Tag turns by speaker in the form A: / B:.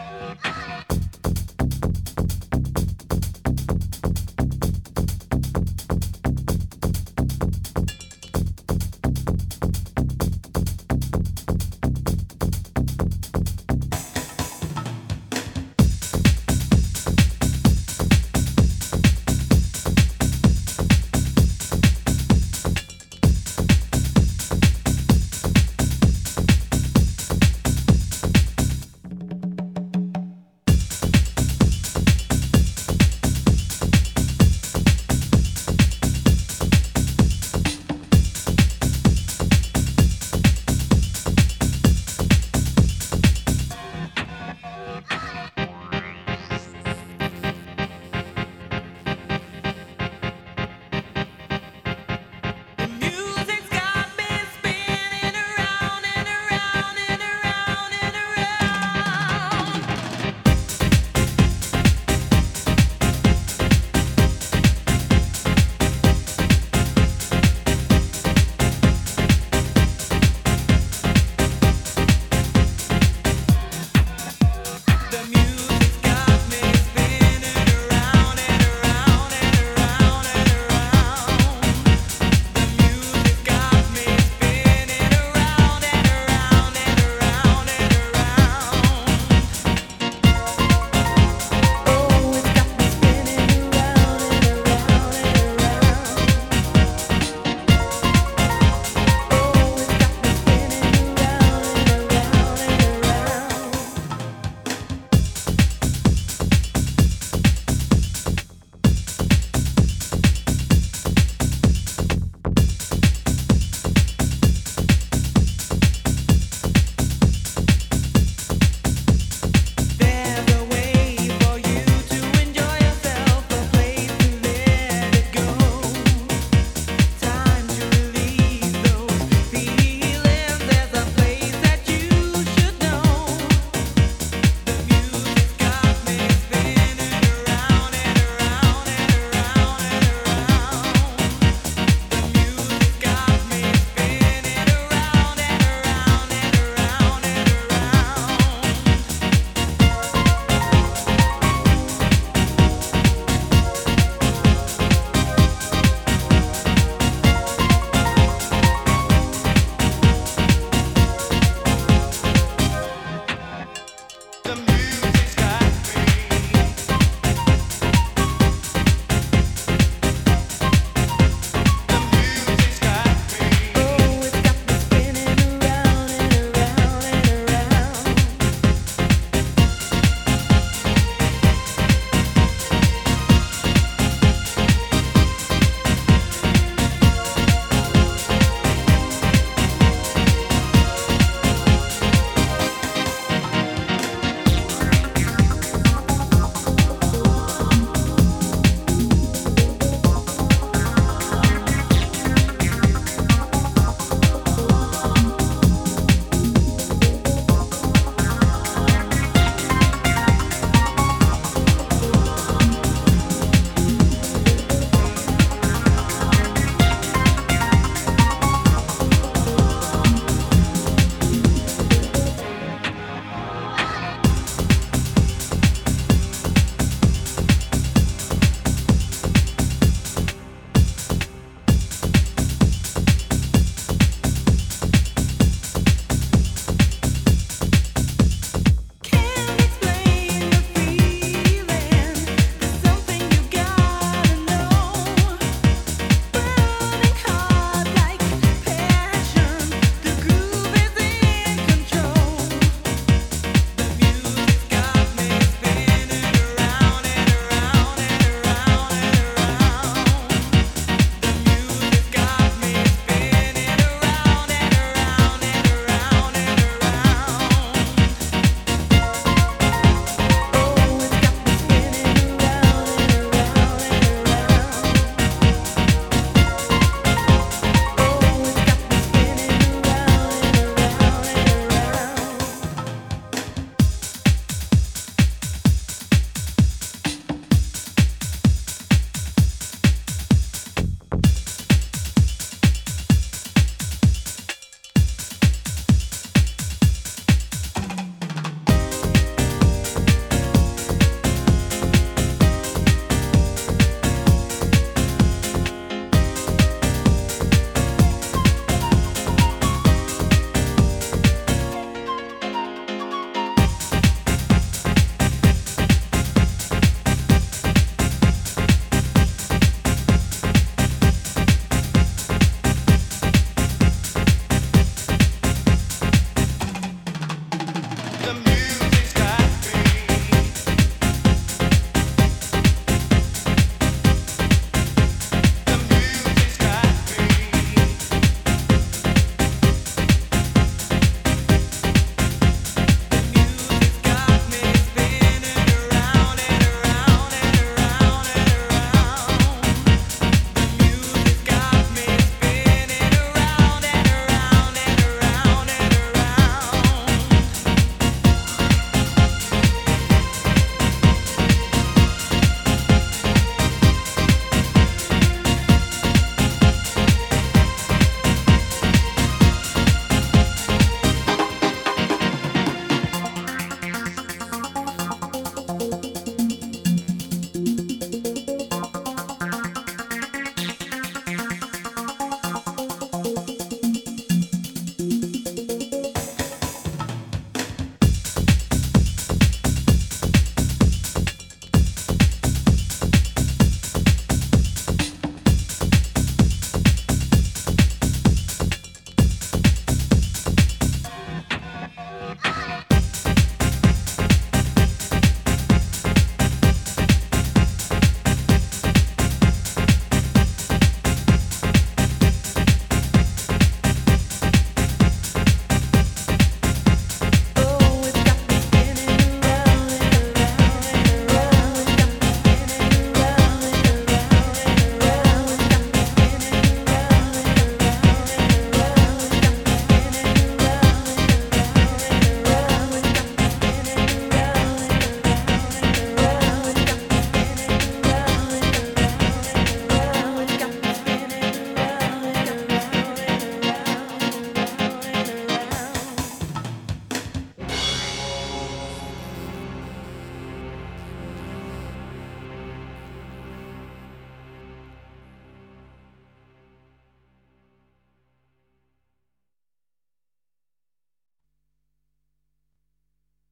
A: Ha